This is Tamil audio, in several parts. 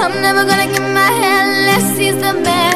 I'm never gonna get my head unless he's the man.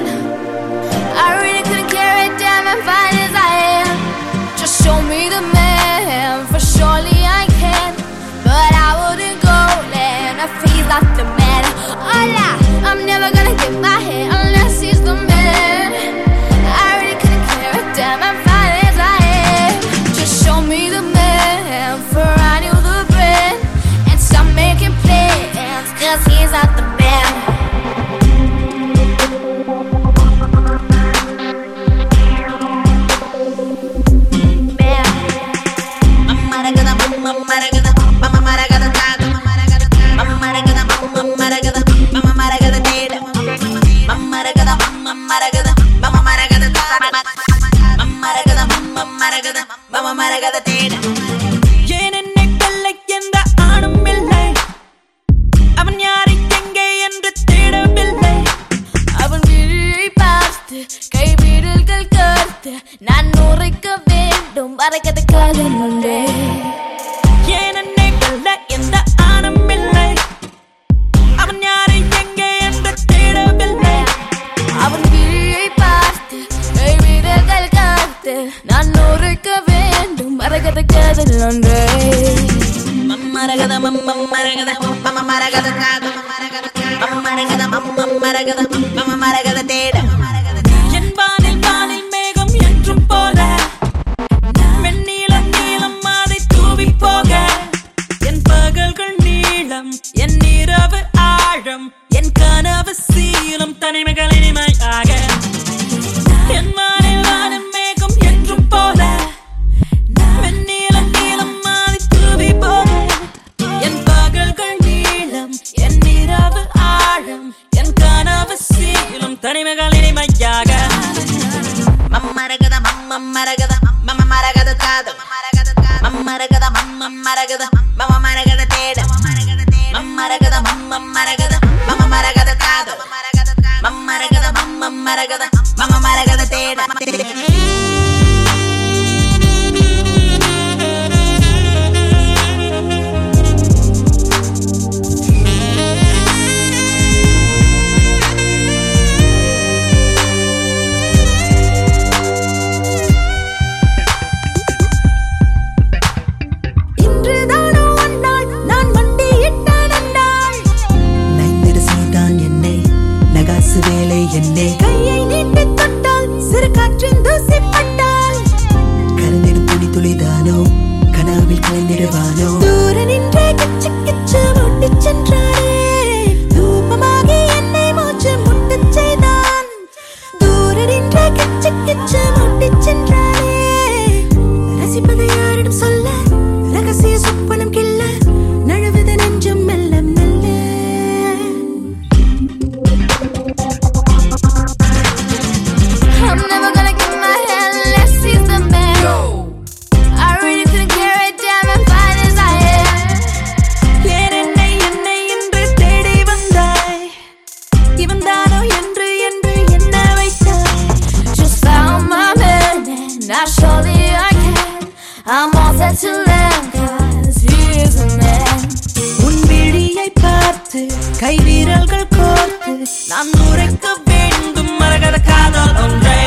ஏன் என்னை கொல்ல எந்த ஆணும் இல்லை? அவன் யாரை எங்கே என்று தேடவில்லை. அவன் விழியை பார்த்து கைவிரல்கள் நான் உரைக்க வேண்டும். மறக்கத காதல் ஒன்றே ஏன் நான் வேண்டும். மரகத காதல் ஒன்றே மரகத மம்மரகத மம்மரகத காது மம்மரகத மம்மரகத மரகத மரகத என் வானில் வானில் மேகம் என்றும் என் பகல்கள் என் இரவு ஆழம் என் கனவு சீலம். தனிமைகள் இனிமையாக അവസീലും തനിമകളിനി മയ്യാക മമ്മരകത മമ്മ മരകത മമ്മ മരകത താതം മമ്മരകത മമ്മ മരകത മമ്മ മരകത തേടം മമ്മരകത മമ്മ മരകത മമ്മ മരകത താതം മമ്മരകത മമ്മ മരകത മമ്മ മരകത തേടം Now surely I can I'm all set to land Cause he is a man உன் விழியை பார்த்து கை வீரல்கள் கோர்த்து நான் உரைக்க வேண்டும் மரகத காதல் ஒன்றே